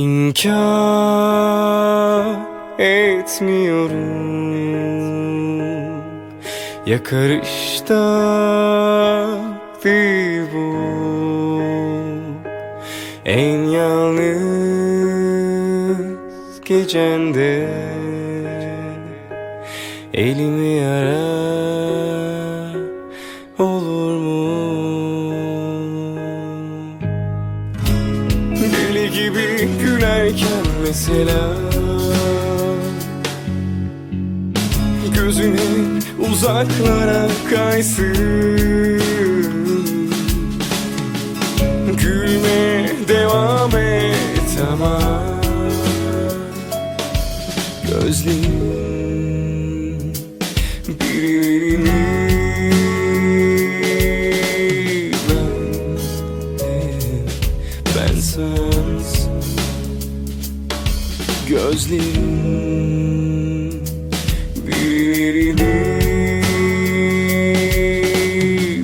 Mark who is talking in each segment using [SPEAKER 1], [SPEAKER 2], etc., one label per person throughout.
[SPEAKER 1] İnkar etmiyorum. Yakarışta değil bu. En yalnız gecende Elimi yara gibi gülerken mesela. Gözün uzaklara kaysın. Gülmeye devam et ama. Gözlerin birini Gözlerin birini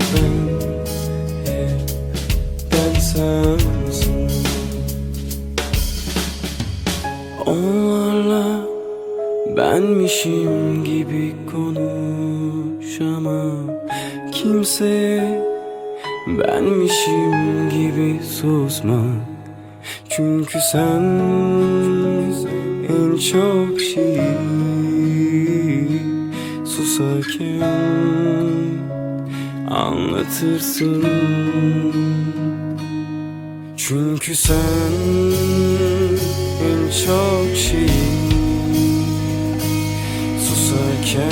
[SPEAKER 1] ben, ben sensin Onlarla benmişim gibi konuşamam. Kimseye benmişim gibi susma Çünkü sen en çok şeyi susarken anlatırsın. Çünkü sen en çok şeyi susarken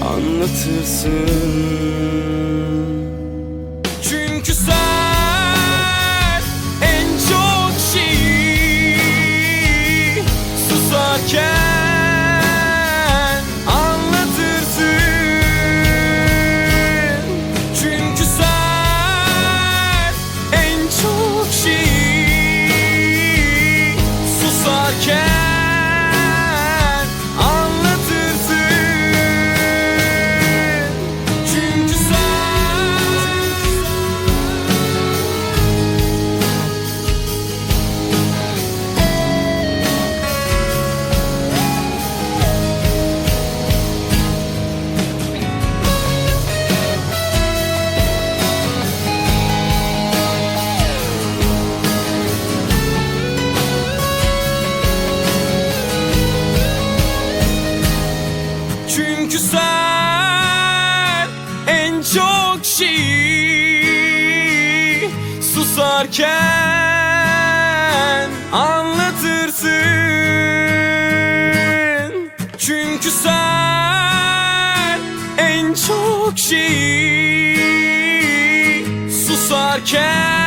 [SPEAKER 1] anlatırsın susarken anlatırsın. Çünkü sen en çok şeyi susarken Çünkü sen en çok şeyi susarken anlatırsın. Çünkü sen en çok şeyi susarken